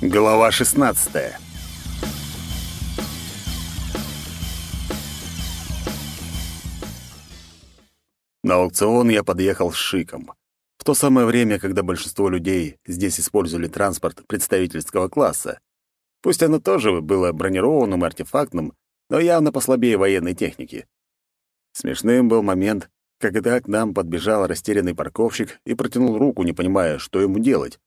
Глава 16. На аукцион я подъехал с шиком. В то самое время, когда большинство людей здесь использовали транспорт представительского класса. Пусть оно тоже было бронированным и артефактным, но явно послабее военной техники. Смешным был момент, когда к нам подбежал растерянный парковщик и протянул руку, не понимая, что ему делать.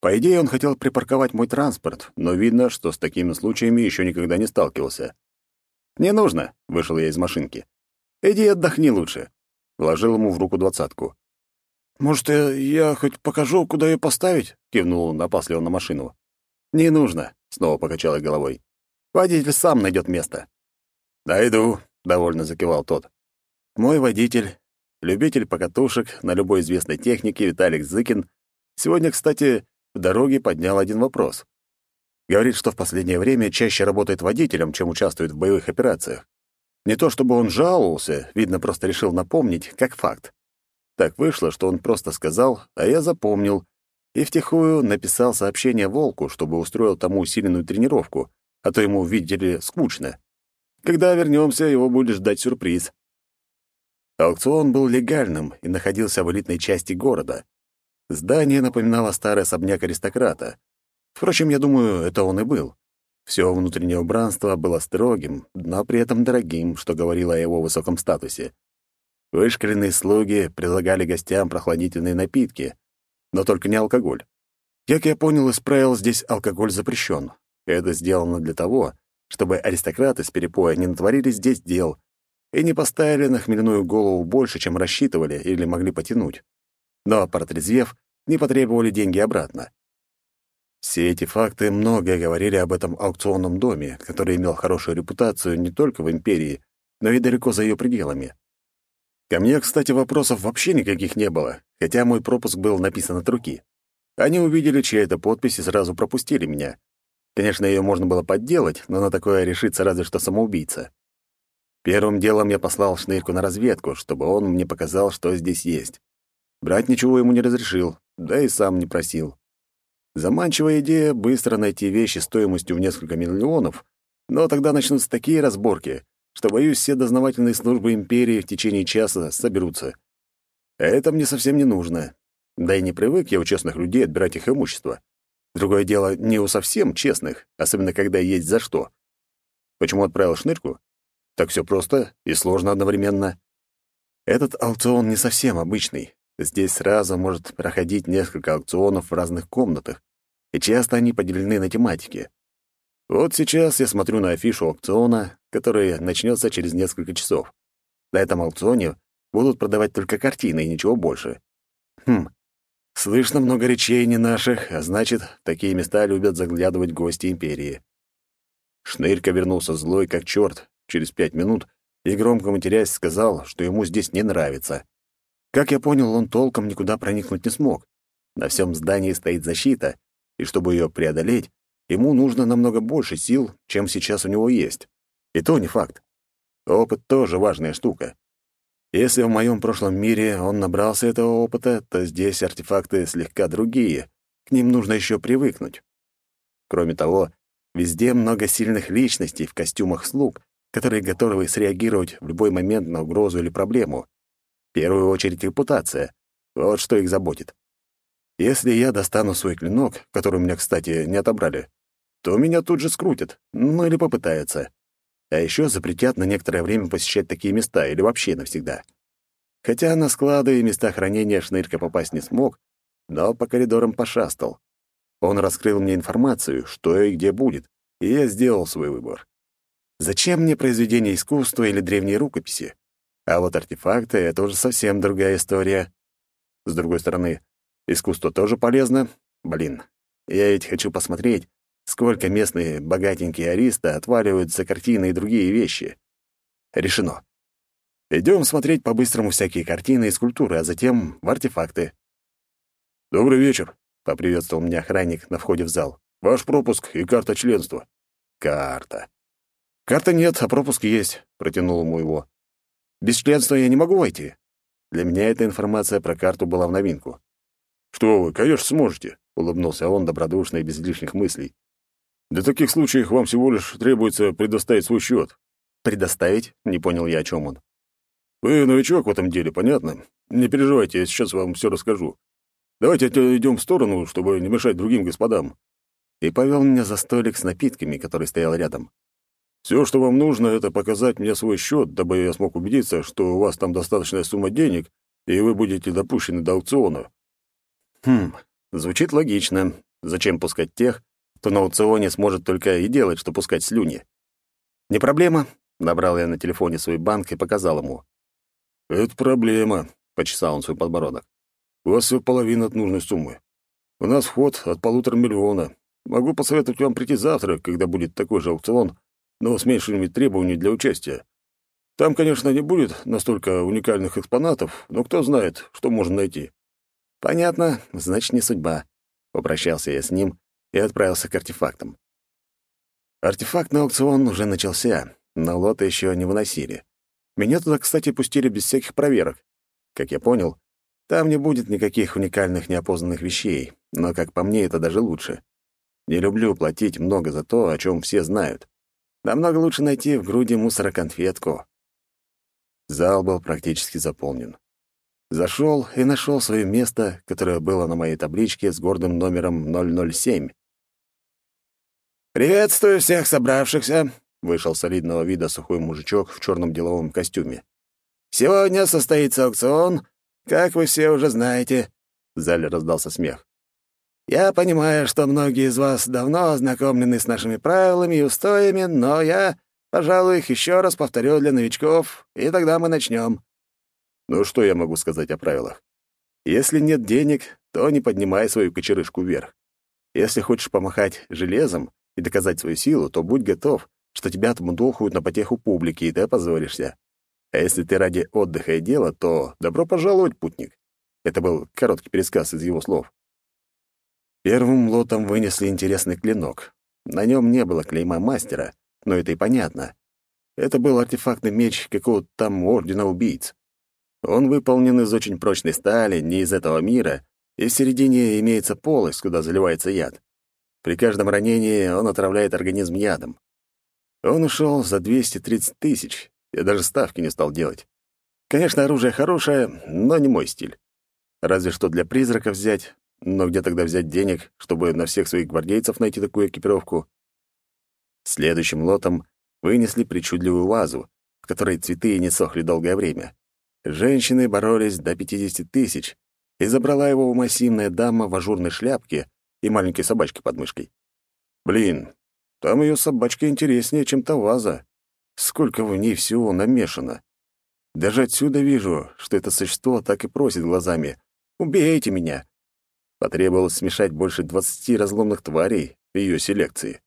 По идее, он хотел припарковать мой транспорт, но видно, что с такими случаями еще никогда не сталкивался. «Не нужно», — вышел я из машинки. «Иди отдохни лучше». Вложил ему в руку двадцатку. «Может, я, я хоть покажу, куда ее поставить?» — кивнул он опасливо на машину. «Не нужно», — снова покачал я головой. «Водитель сам найдет место». «Найду», — довольно закивал тот. Мой водитель, любитель покатушек на любой известной технике Виталик Зыкин, сегодня, кстати, в дороге поднял один вопрос. Говорит, что в последнее время чаще работает водителем, чем участвует в боевых операциях. Не то чтобы он жаловался, видно, просто решил напомнить, как факт. Так вышло, что он просто сказал, а я запомнил, и втихую написал сообщение Волку, чтобы устроил тому усиленную тренировку, а то ему, видели, скучно. Когда вернемся, его будет ждать сюрприз. Аукцион был легальным и находился в элитной части города. Здание напоминало старый особняк аристократа. Впрочем, я думаю, это он и был. Все внутреннее убранство было строгим, но при этом дорогим, что говорило о его высоком статусе. Вышкаленные слуги предлагали гостям прохладительные напитки, но только не алкоголь. Как я понял из правил, здесь алкоголь запрещен. Это сделано для того, чтобы аристократы с перепоя не натворили здесь дел и не поставили на хмельную голову больше, чем рассчитывали или могли потянуть но, протрезвев, не потребовали деньги обратно. Все эти факты многое говорили об этом аукционном доме, который имел хорошую репутацию не только в империи, но и далеко за ее пределами. Ко мне, кстати, вопросов вообще никаких не было, хотя мой пропуск был написан от руки. Они увидели чья-то подпись и сразу пропустили меня. Конечно, ее можно было подделать, но на такое решится разве что самоубийца. Первым делом я послал Шнырьку на разведку, чтобы он мне показал, что здесь есть. Брать ничего ему не разрешил, да и сам не просил. Заманчивая идея быстро найти вещи стоимостью в несколько миллионов, но тогда начнутся такие разборки, что, боюсь, все дознавательные службы империи в течение часа соберутся. Это мне совсем не нужно. Да и не привык я у честных людей отбирать их имущество. Другое дело не у совсем честных, особенно когда есть за что. Почему отправил шнырку? Так все просто и сложно одновременно. Этот аукцион не совсем обычный. Здесь сразу может проходить несколько аукционов в разных комнатах, и часто они поделены на тематики. Вот сейчас я смотрю на афишу аукциона, который начнется через несколько часов. На этом аукционе будут продавать только картины и ничего больше. Хм, слышно много речей не наших, а значит, такие места любят заглядывать гости империи. Шнырька вернулся злой, как черт, через пять минут, и громко матерясь сказал, что ему здесь не нравится. Как я понял, он толком никуда проникнуть не смог. На всем здании стоит защита, и чтобы ее преодолеть, ему нужно намного больше сил, чем сейчас у него есть. И то не факт. Опыт тоже важная штука. Если в моем прошлом мире он набрался этого опыта, то здесь артефакты слегка другие, к ним нужно еще привыкнуть. Кроме того, везде много сильных личностей в костюмах слуг, которые готовы среагировать в любой момент на угрозу или проблему первую очередь репутация. Вот что их заботит. Если я достану свой клинок, который у меня, кстати, не отобрали, то меня тут же скрутят, ну или попытаются. А еще запретят на некоторое время посещать такие места или вообще навсегда. Хотя на склады и места хранения Шнырька попасть не смог, но по коридорам пошастал. Он раскрыл мне информацию, что и где будет, и я сделал свой выбор. Зачем мне произведение искусства или древние рукописи? А вот артефакты — это уже совсем другая история. С другой стороны, искусство тоже полезно. Блин, я ведь хочу посмотреть, сколько местные богатенькие аристы отваливают за картины и другие вещи. Решено. Идем смотреть по-быстрому всякие картины и скульптуры, а затем в артефакты. «Добрый вечер», — поприветствовал меня охранник на входе в зал. «Ваш пропуск и карта членства». «Карта». «Карта нет, а пропуск есть», — протянул ему его. Без членства я не могу войти. Для меня эта информация про карту была в новинку. «Что вы, конечно, сможете», — улыбнулся он добродушно и без лишних мыслей. «Для таких случаев вам всего лишь требуется предоставить свой счет». «Предоставить?» — не понял я, о чем он. «Вы новичок в этом деле, понятно? Не переживайте, я сейчас вам все расскажу. Давайте идем в сторону, чтобы не мешать другим господам». И повел меня за столик с напитками, который стоял рядом. Все, что вам нужно, это показать мне свой счет, дабы я смог убедиться, что у вас там достаточная сумма денег, и вы будете допущены до аукциона». «Хм, звучит логично. Зачем пускать тех, кто на аукционе сможет только и делать, что пускать слюни?» «Не проблема», — набрал я на телефоне свой банк и показал ему. «Это проблема», — почесал он свой подбородок. «У вас всего половина от нужной суммы. У нас вход от полутора миллиона. Могу посоветовать вам прийти завтра, когда будет такой же аукцион, но с меньшими требованиями для участия. Там, конечно, не будет настолько уникальных экспонатов, но кто знает, что можно найти. Понятно, значит, не судьба. Попрощался я с ним и отправился к артефактам. Артефактный аукцион уже начался, но лоты еще не выносили. Меня туда, кстати, пустили без всяких проверок. Как я понял, там не будет никаких уникальных неопознанных вещей, но, как по мне, это даже лучше. Не люблю платить много за то, о чем все знают. Намного лучше найти в груди мусора конфетку. Зал был практически заполнен. Зашел и нашел свое место, которое было на моей табличке с гордым номером 007. «Приветствую всех собравшихся!» — вышел солидного вида сухой мужичок в черном деловом костюме. «Сегодня состоится аукцион, как вы все уже знаете». В зале раздался смех. Я понимаю, что многие из вас давно ознакомлены с нашими правилами и устоями, но я, пожалуй, их еще раз повторю для новичков, и тогда мы начнем. Ну что я могу сказать о правилах? Если нет денег, то не поднимай свою кочерышку вверх. Если хочешь помахать железом и доказать свою силу, то будь готов, что тебя отмудохают на потеху публики, и ты опозоришься. А если ты ради отдыха и дела, то добро пожаловать, путник. Это был короткий пересказ из его слов. Первым лотом вынесли интересный клинок. На нем не было клейма мастера, но это и понятно. Это был артефактный меч какого-то там ордена убийц. Он выполнен из очень прочной стали, не из этого мира, и в середине имеется полость, куда заливается яд. При каждом ранении он отравляет организм ядом. Он ушел за 230 тысяч. Я даже ставки не стал делать. Конечно, оружие хорошее, но не мой стиль. Разве что для призраков взять, но где тогда взять денег, чтобы на всех своих гвардейцев найти такую экипировку? Следующим лотом вынесли причудливую вазу, в которой цветы не сохли долгое время. Женщины боролись до 50 тысяч, и забрала его массивная дама в ажурной шляпке и маленькой собачке под мышкой. Блин, там ее собачка интереснее, чем та ваза. Сколько в ней всего намешано. Даже отсюда вижу, что это существо так и просит глазами «Убейте меня!» Потребовалось смешать больше двадцати разломных тварей в ее селекции.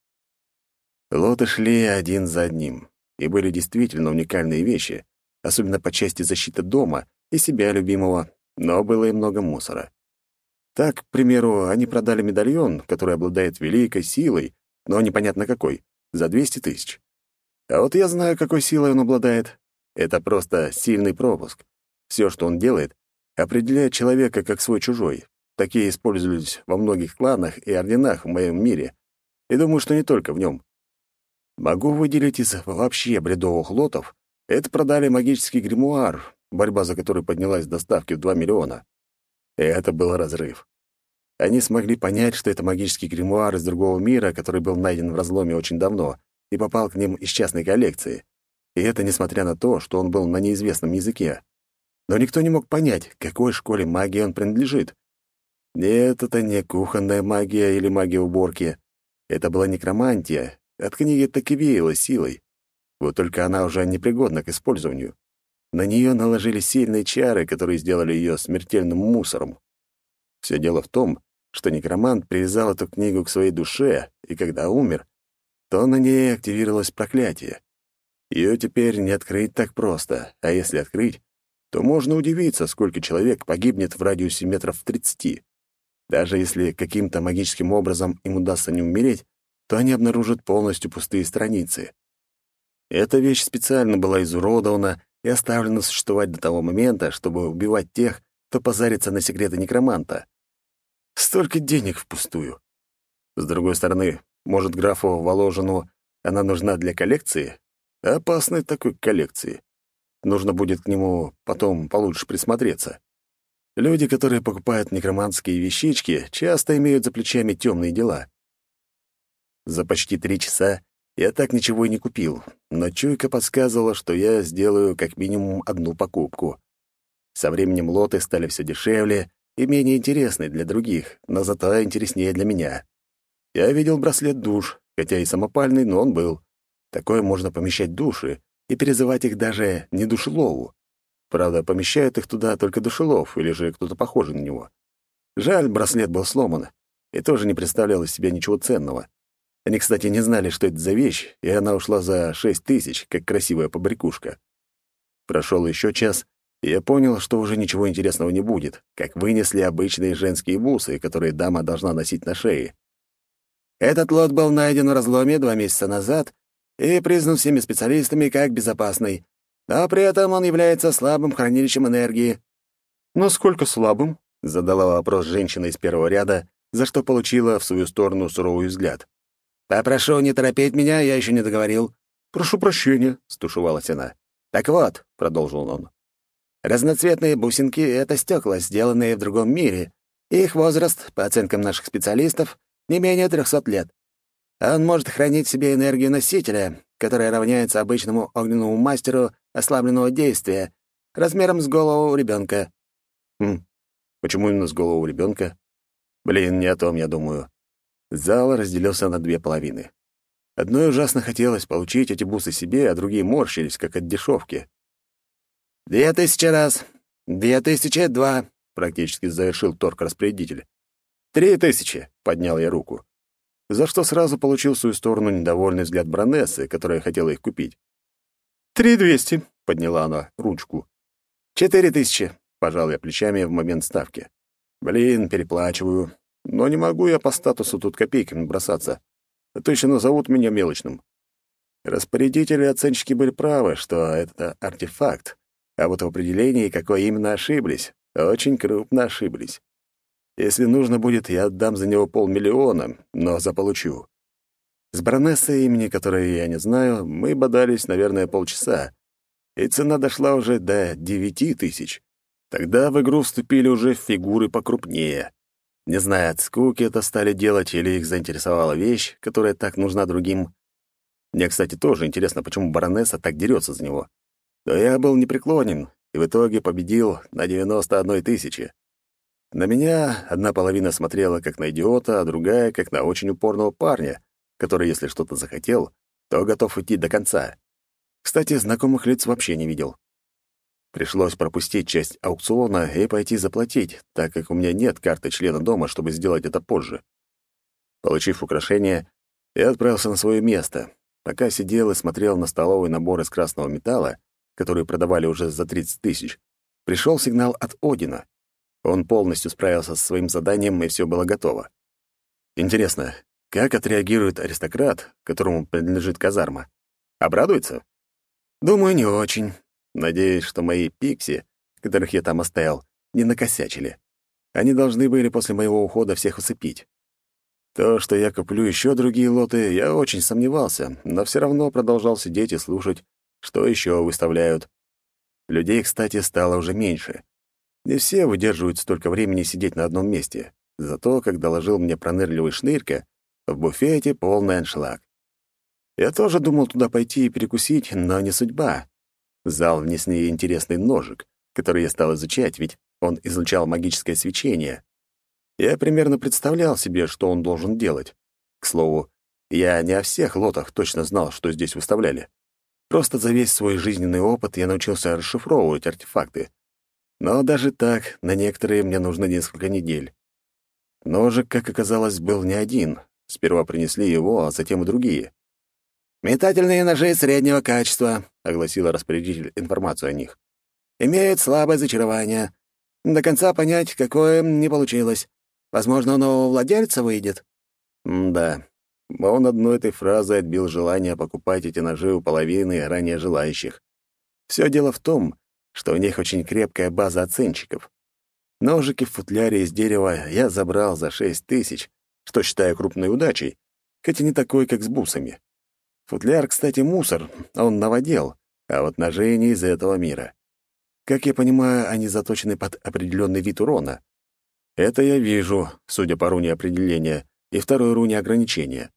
Лоты шли один за одним, и были действительно уникальные вещи, особенно по части защиты дома и себя любимого, но было и много мусора. Так, к примеру, они продали медальон, который обладает великой силой, но непонятно какой, за 200 тысяч. А вот я знаю, какой силой он обладает. Это просто сильный пропуск. Все, что он делает, определяет человека как свой-чужой, Такие использовались во многих кланах и орденах в моем мире, и думаю, что не только в нем. Могу выделить из вообще бредовых лотов, это продали магический гримуар, борьба за который поднялась до ставки в 2 миллиона. И это был разрыв. Они смогли понять, что это магический гримуар из другого мира, который был найден в разломе очень давно и попал к ним из частной коллекции. И это несмотря на то, что он был на неизвестном языке. Но никто не мог понять, какой школе магии он принадлежит, нет, это не кухонная магия или магия уборки. Это была некромантия. От книги так и веяло силой. Вот только она уже непригодна к использованию. На нее наложили сильные чары, которые сделали ее смертельным мусором. Все дело в том, что некромант привязал эту книгу к своей душе, и когда умер, то на ней активировалось проклятие. Ее теперь не открыть так просто, а если открыть, то можно удивиться, сколько человек погибнет в радиусе метров тридцати. Даже если каким-то магическим образом им удастся не умереть, то они обнаружат полностью пустые страницы. Эта вещь специально была изуродована и оставлена существовать до того момента, чтобы убивать тех, кто позарится на секреты некроманта. Столько денег впустую. С другой стороны, может, графу Воложину она нужна для коллекции? Опасной такой коллекции. Нужно будет к нему потом получше присмотреться. Люди, которые покупают некроманские вещички, часто имеют за плечами темные дела. За почти три часа я так ничего и не купил, но чуйка подсказывала, что я сделаю как минимум одну покупку. Со временем лоты стали все дешевле и менее интересны для других, но зато интереснее для меня. Я видел браслет душ, хотя и самопальный, но он был. Такое можно помещать души и перезывать их даже не душелову. Правда, помещают их туда только душелов или же кто-то похожий на него. Жаль, браслет был сломан и тоже не представлял из себя ничего ценного. Они, кстати, не знали, что это за вещь, и она ушла за шесть тысяч, как красивая побрякушка. Прошел еще час, и я понял, что уже ничего интересного не будет, как вынесли обычные женские бусы, которые дама должна носить на шее. Этот лот был найден в разломе два месяца назад и признан всеми специалистами как безопасный, но при этом он является слабым хранилищем энергии. «Насколько слабым?» — задала вопрос женщина из первого ряда, за что получила в свою сторону суровый взгляд. «Попрошу не торопить меня, я еще не договорил». «Прошу прощения», — стушевалась она. «Так вот», — продолжил он, — «разноцветные бусинки — это стекла, сделанные в другом мире. Их возраст, по оценкам наших специалистов, не менее трехсот лет. Он может хранить в себе энергию носителя, которая равняется обычному огненному мастеру ослабленного действия, размером с голову ребенка. Хм, почему именно с голову ребенка? Блин, не о том я думаю. Зал разделился на две половины. Одной ужасно хотелось получить эти бусы себе, а другие морщились, как от дешевки. «Две тысячи раз! Две тысячи два!» — практически завершил торг-распорядитель. «Три тысячи!» — поднял я руку. За что сразу получил в свою сторону недовольный взгляд баронессы, которая хотела их купить. «Три двести!» — подняла она ручку. «Четыре тысячи!» — пожал я плечами в момент ставки. «Блин, переплачиваю. Но не могу я по статусу тут копейками бросаться. А то еще назовут меня мелочным. Распорядители и оценщики были правы, что это артефакт, а вот в определении, какой именно ошиблись, очень крупно ошиблись. Если нужно будет, я отдам за него полмиллиона, но заполучу. С баронессой, имени которой я не знаю, мы бодались, наверное, полчаса, и цена дошла уже до девяти тысяч. Тогда в игру вступили уже фигуры покрупнее. Не знаю, от скуки это стали делать или их заинтересовала вещь, которая так нужна другим. Мне, кстати, тоже интересно, почему баронесса так дерется за него. Но я был непреклонен и в итоге победил на 91 тысячи. На меня одна половина смотрела как на идиота, а другая — как на очень упорного парня, который, если что-то захотел, то готов идти до конца. Кстати, знакомых лиц вообще не видел. Пришлось пропустить часть аукциона и пойти заплатить, так как у меня нет карты члена дома, чтобы сделать это позже. Получив украшение, я отправился на свое место. Пока сидел и смотрел на столовый набор из красного металла, который продавали уже за 30 тысяч, пришел сигнал от Одина. Он полностью справился со своим заданием, и все было готово. Интересно, как отреагирует аристократ, которому принадлежит казарма? Обрадуется? Думаю, не очень. Надеюсь, что мои пикси, которых я там оставил, не накосячили. Они должны были после моего ухода всех усыпить. То, что я куплю еще другие лоты, я очень сомневался, но все равно продолжал сидеть и слушать, что еще выставляют. Людей, кстати, стало уже меньше. Не все выдерживают столько времени сидеть на одном месте. Зато, как доложил мне пронырливый шнырька, в буфете полный аншлаг. Я тоже думал туда пойти и перекусить, но не судьба. В зал внесли интересный ножик, который я стал изучать, ведь он излучал магическое свечение. Я примерно представлял себе, что он должен делать. К слову, я не о всех лотах точно знал, что здесь выставляли. Просто за весь свой жизненный опыт я научился расшифровывать артефакты. Но даже так, на некоторые мне нужно несколько недель. Ножик, как оказалось, был не один. Сперва принесли его, а затем и другие. «Метательные ножи среднего качества», — огласила распорядитель информацию о них. «Имеют слабое зачарование. До конца понять, какое, не получилось. Возможно, у нового владельца выйдет». М «Да, он одной этой фразой отбил желание покупать эти ножи у половины ранее желающих. Все дело в том, что у них очень крепкая база оценщиков. Ножики в футляре из дерева я забрал за шесть тысяч, что считаю крупной удачей, хотя не такой, как с бусами. Футляр, кстати, мусор, он новодел, а вот ножи не из этого мира. Как я понимаю, они заточены под определенный вид урона. Это я вижу, судя по руне определения, и второй руне ограничения.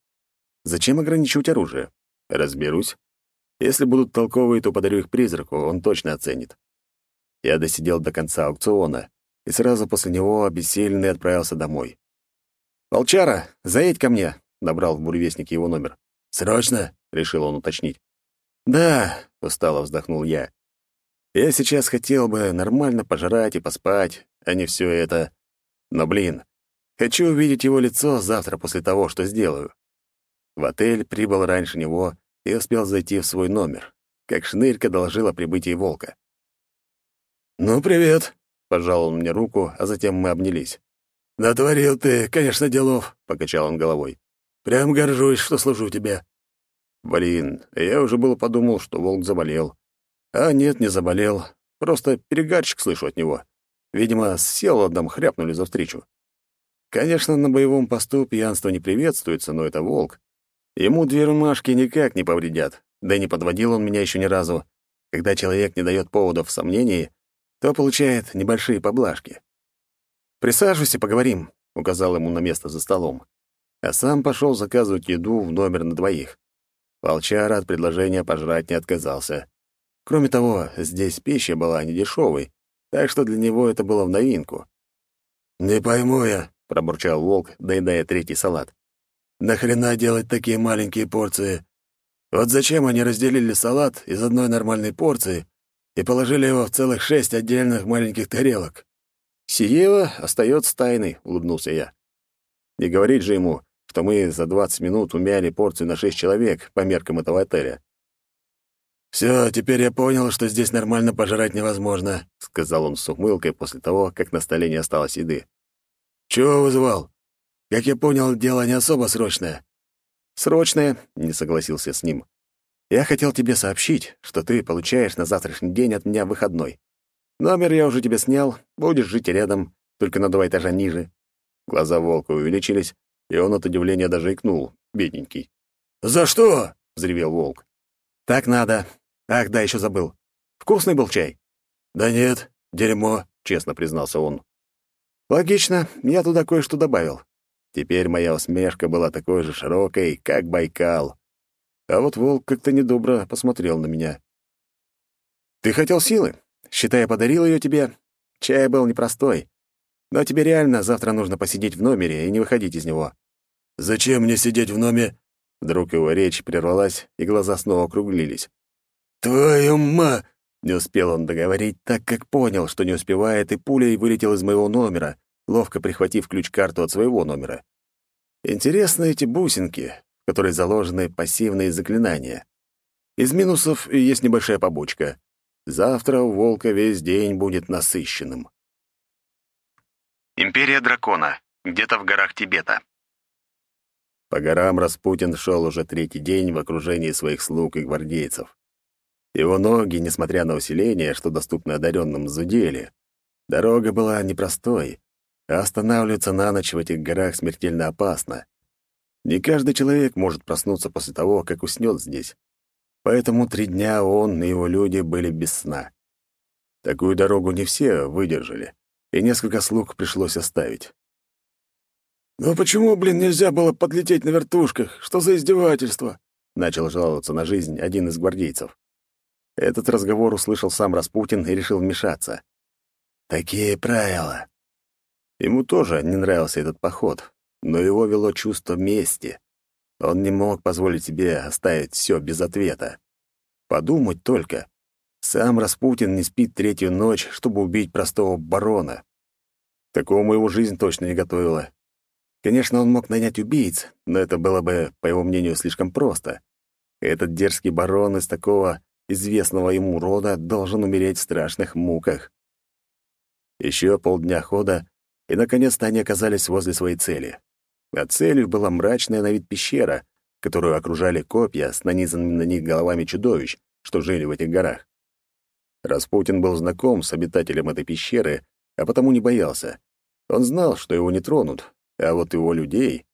Зачем ограничивать оружие? Разберусь. Если будут толковые, то подарю их призраку, он точно оценит. Я досидел до конца аукциона, и сразу после него обессиленный отправился домой. «Волчара, заедь ко мне!» — набрал в буревестнике его номер. «Срочно?» — решил он уточнить. «Да», — устало вздохнул я. «Я сейчас хотел бы нормально пожрать и поспать, а не все это. Но, блин, хочу увидеть его лицо завтра после того, что сделаю». В отель прибыл раньше него и успел зайти в свой номер, как шнырька доложила о прибытии волка. «Ну, привет», — пожал он мне руку, а затем мы обнялись. «Натворил ты, конечно, делов», — покачал он головой. «Прям горжусь, что служу тебе». Блин, я уже было подумал, что волк заболел. А нет, не заболел. Просто перегарчик слышу от него. Видимо, с селодом хряпнули за встречу. Конечно, на боевом посту пьянство не приветствуется, но это волк. Ему две румашки никак не повредят. Да и не подводил он меня еще ни разу. Когда человек не дает поводов в сомнении, то получает небольшие поблажки. «Присаживайся, поговорим», — указал ему на место за столом. А сам пошел заказывать еду в номер на двоих. Волчара от предложения пожрать не отказался. Кроме того, здесь пища была недешевой, так что для него это было в новинку. «Не пойму я», — пробурчал волк, доедая третий салат. «Нахрена делать такие маленькие порции? Вот зачем они разделили салат из одной нормальной порции и положили его в целых шесть отдельных маленьких тарелок?» «Сиева остается тайной», — улыбнулся я. «Не говорить же ему, что мы за 20 минут умяли порцию на 6 человек по меркам этого отеля. «Все, теперь я понял, что здесь нормально пожрать невозможно», — сказал он с ухмылкой после того, как на столе не осталось еды. «Чего вызывал? Как я понял, дело не особо срочное». «Срочное», — не согласился с ним. «Я хотел тебе сообщить, что ты получаешь на завтрашний день от меня выходной. Номер я уже тебе снял, будешь жить рядом, только на два этажа ниже». Глаза волка увеличились, и он от удивления даже икнул, бедненький. «За что?» — взревел волк. «Так надо. Ах, да, еще забыл. Вкусный был чай?» «Да нет, дерьмо», — честно признался он. «Логично, я туда кое-что добавил. Теперь моя усмешка была такой же широкой, как Байкал. А вот волк как-то недобро посмотрел на меня. «Ты хотел силы? Считай, подарил ее тебе. Чай был непростой. Но тебе реально завтра нужно посидеть в номере и не выходить из него». «Зачем мне сидеть в номере?» Вдруг его речь прервалась, и глаза снова округлились. «Твою ма...» Не успел он договорить, так как понял, что не успевает, и пулей вылетел из моего номера, ловко прихватив ключ-карту от своего номера. Интересны эти бусинки, в которой заложены пассивные заклинания. Из минусов есть небольшая побочка. Завтра у волка весь день будет насыщенным. Империя дракона. Где-то в горах Тибета. По горам Распутин шел уже третий день в окружении своих слуг и гвардейцев. Его ноги, несмотря на усиление, что доступно одаренным, зудели. Дорога была непростой, а останавливаться на ночь в этих горах смертельно опасно. Не каждый человек может проснуться после того, как уснет здесь. Поэтому три дня он и его люди были без сна. Такую дорогу не все выдержали и несколько слуг пришлось оставить. «Ну почему, блин, нельзя было подлететь на вертушках? Что за издевательство?» — начал жаловаться на жизнь один из гвардейцев. Этот разговор услышал сам Распутин и решил вмешаться. «Такие правила». Ему тоже не нравился этот поход, но его вело чувство мести. Он не мог позволить себе оставить все без ответа. Подумать только. Сам Распутин не спит третью ночь, чтобы убить простого барона. Такому его жизнь точно не готовила. Конечно, он мог нанять убийц, но это было бы, по его мнению, слишком просто. Этот дерзкий барон из такого известного ему рода должен умереть в страшных муках. Еще полдня хода, и наконец-то они оказались возле своей цели. А целью была мрачная на вид пещера, которую окружали копья с нанизанными на них головами чудовищ, что жили в этих горах. Распутин был знаком с обитателем этой пещеры, а потому не боялся. Он знал, что его не тронут, а вот его людей...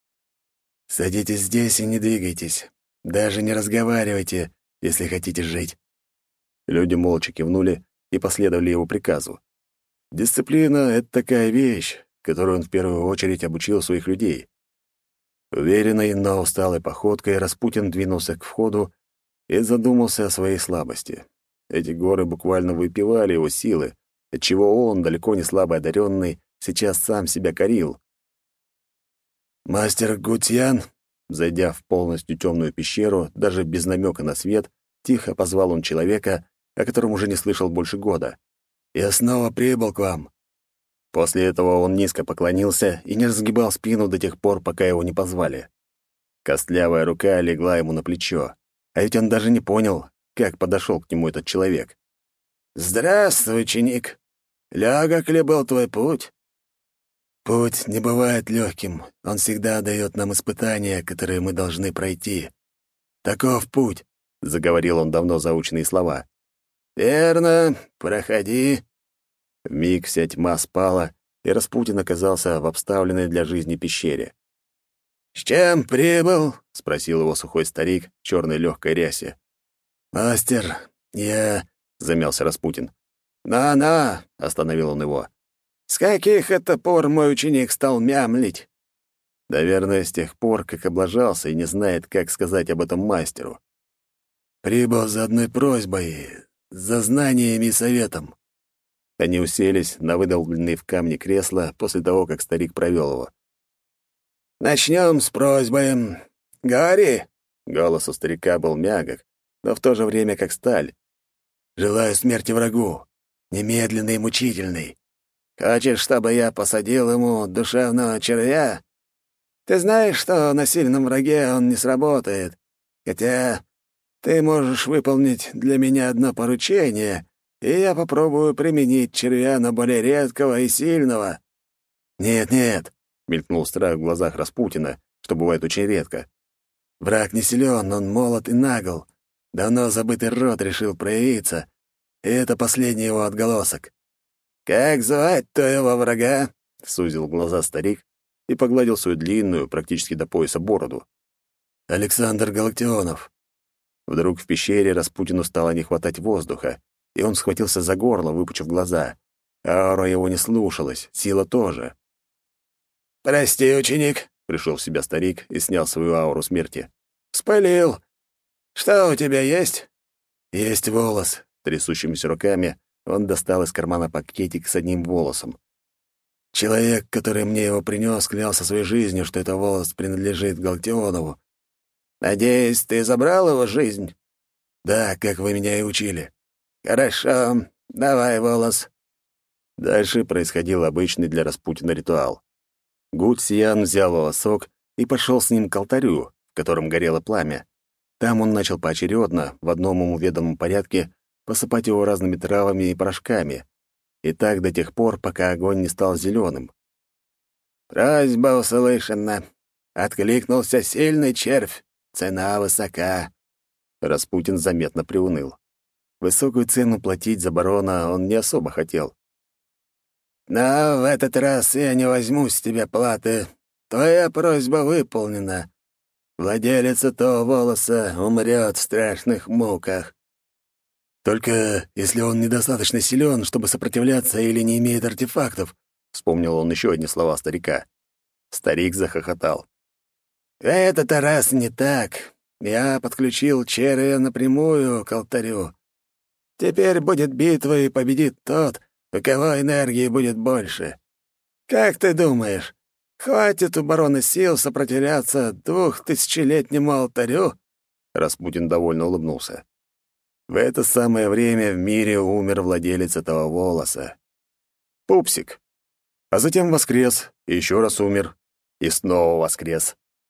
«Садитесь здесь и не двигайтесь. Даже не разговаривайте, если хотите жить». Люди молча кивнули и последовали его приказу. Дисциплина — это такая вещь, которую он в первую очередь обучил своих людей. Уверенной, но усталой походкой Распутин двинулся к входу и задумался о своей слабости. Эти горы буквально выпивали его силы, отчего он, далеко не слабо одаренный, сейчас сам себя корил. «Мастер Гутьян», зайдя в полностью темную пещеру, даже без намека на свет, тихо позвал он человека, о котором уже не слышал больше года. «Я снова прибыл к вам». После этого он низко поклонился и не разгибал спину до тех пор, пока его не позвали. Костлявая рука легла ему на плечо, а ведь он даже не понял, как подошел к нему этот человек. «Здравствуй, ученик. Легок ли был твой путь?» «Путь не бывает легким. Он всегда дает нам испытания, которые мы должны пройти. Таков путь», — заговорил он давно заученные слова. «Верно. Проходи». Миг вся тьма спала, и Распутин оказался в обставленной для жизни пещере. «С чем прибыл?» — спросил его сухой старик в черной легкой рясе. «Мастер, я...» — замялся Распутин. «На-на!» — остановил он его. «С каких это пор мой ученик стал мямлить?» Наверное, с тех пор, как облажался и не знает, как сказать об этом мастеру. «Прибыл за одной просьбой, за знаниями и советом». Они уселись на выдолбленные в камне кресла после того, как старик провел его. «Начнем с просьбы. Гарри!» Голос у старика был мягок, но в то же время как сталь. «Желаю смерти врагу, немедленной и мучительной. Хочешь, чтобы я посадил ему душевного червя? Ты знаешь, что на сильном враге он не сработает. Хотя ты можешь выполнить для меня одно поручение, и я попробую применить червя на более редкого и сильного». «Нет-нет», — мелькнул страх в глазах Распутина, что бывает очень редко. «Враг не силен, он молод и нагл. Давно забытый род решил проявиться, и это последний его отголосок. «Как звать твоего врага?» — сузил глаза старик и погладил свою длинную, практически до пояса, бороду. «Александр Галактионов». Вдруг в пещере Распутину стало не хватать воздуха, и он схватился за горло, выпучив глаза. Аура его не слушалась, сила тоже. «Прости, ученик», — пришел в себя старик и снял свою ауру смерти. «Спалил. Что у тебя есть?» «Есть волос». Трясущимися руками он достал из кармана пакетик с одним волосом. Человек, который мне его принес, клялся своей жизнью, что это волос принадлежит Галтионову. Надеюсь, ты забрал его жизнь? Да, как вы меня и учили. Хорошо, давай волос. Дальше происходил обычный для Распутина ритуал. Гуд Сиян взял волосок и пошел с ним к алтарю, в котором горело пламя. Там он начал поочередно, в одном ему ведомом порядке, посыпать его разными травами и порошками. И так до тех пор, пока огонь не стал зеленым. «Просьба услышана. Откликнулся сильный червь. Цена высока». Распутин заметно приуныл. Высокую цену платить за барона он не особо хотел. «Но в этот раз я не возьму с тебя платы. Твоя просьба выполнена. Владелец этого волоса умрет в страшных муках. Только если он недостаточно силен, чтобы сопротивляться или не имеет артефактов, вспомнил он еще одни слова старика. Старик захохотал. В этот раз не так. Я подключил червя напрямую к алтарю. Теперь будет битва, и победит тот, у кого энергии будет больше. Как ты думаешь, хватит у барона сил сопротивляться двухтысячелетнему алтарю?» Распутин довольно улыбнулся. В это самое время в мире умер владелец этого волоса. Пупсик. А затем воскрес, и еще раз умер, и снова воскрес.